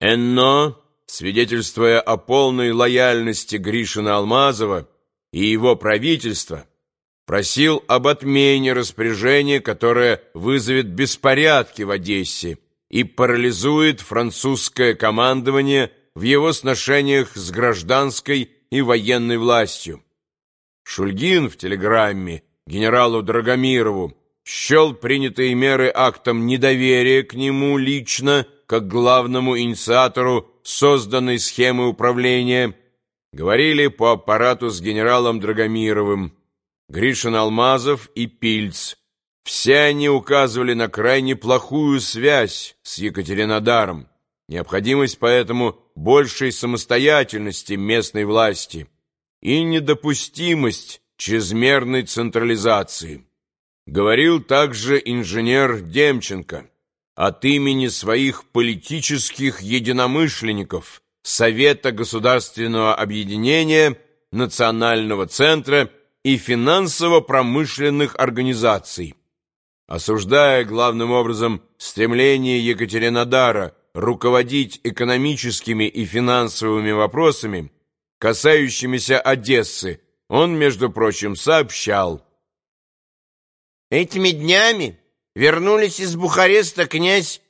Энно, свидетельствуя о полной лояльности Гришина Алмазова и его правительства, просил об отмене распоряжения, которое вызовет беспорядки в Одессе и парализует французское командование в его сношениях с гражданской и военной властью. Шульгин в телеграмме генералу Драгомирову счел принятые меры актом недоверия к нему лично, как главному инициатору созданной схемы управления, говорили по аппарату с генералом Драгомировым, Гришин Алмазов и Пильц. Все они указывали на крайне плохую связь с Екатеринодаром, необходимость поэтому большей самостоятельности местной власти и недопустимость чрезмерной централизации. Говорил также инженер Демченко от имени своих политических единомышленников Совета государственного объединения, Национального центра и финансово-промышленных организаций, осуждая главным образом стремление Екатеринодара руководить экономическими и финансовыми вопросами, касающимися Одессы, он, между прочим, сообщал. Этими днями вернулись из Бухареста князь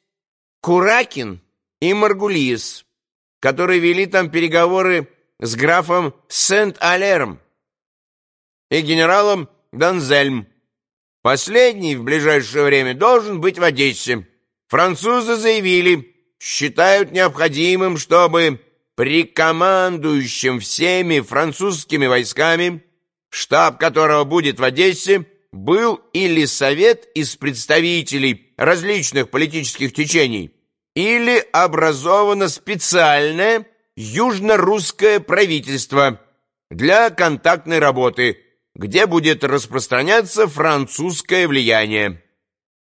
Куракин и Маргулиес, которые вели там переговоры с графом Сент-Алером и генералом Данзельм. Последний в ближайшее время должен быть в Одессе. Французы заявили, считают необходимым, чтобы при командующем всеми французскими войсками, штаб которого будет в Одессе, был или совет из представителей различных политических течений, или образовано специальное южно-русское правительство для контактной работы, где будет распространяться французское влияние.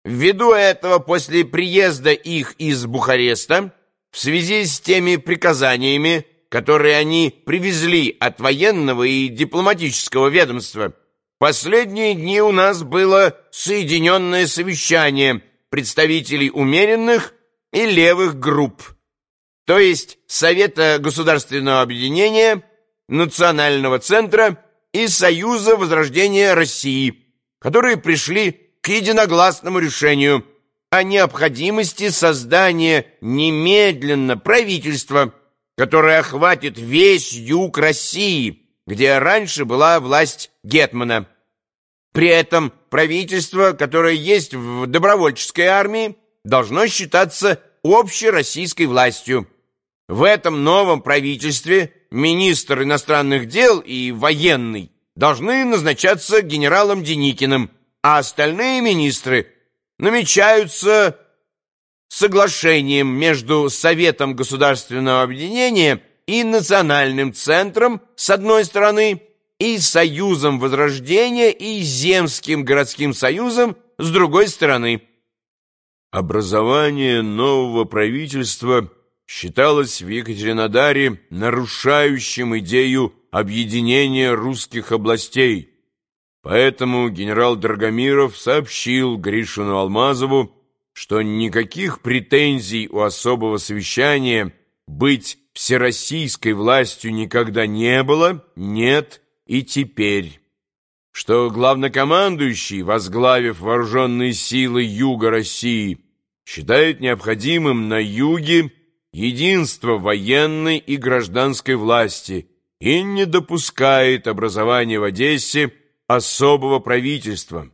Ввиду этого, после приезда их из Бухареста, в связи с теми приказаниями, которые они привезли от военного и дипломатического ведомства, Последние дни у нас было соединенное совещание представителей умеренных и левых групп, то есть Совета Государственного Объединения, Национального Центра и Союза Возрождения России, которые пришли к единогласному решению о необходимости создания немедленно правительства, которое охватит весь юг России – где раньше была власть Гетмана. При этом правительство, которое есть в добровольческой армии, должно считаться общероссийской властью. В этом новом правительстве министр иностранных дел и военный должны назначаться генералом Деникиным, а остальные министры намечаются соглашением между Советом государственного объединения и национальным центром с одной стороны, и Союзом Возрождения и Земским городским союзом с другой стороны. Образование нового правительства считалось в Екатеринодаре нарушающим идею объединения русских областей. Поэтому генерал Драгомиров сообщил Гришину Алмазову, что никаких претензий у особого совещания быть всероссийской властью никогда не было, нет и теперь. Что главнокомандующий, возглавив вооруженные силы Юга России, считает необходимым на юге единство военной и гражданской власти и не допускает образования в Одессе особого правительства.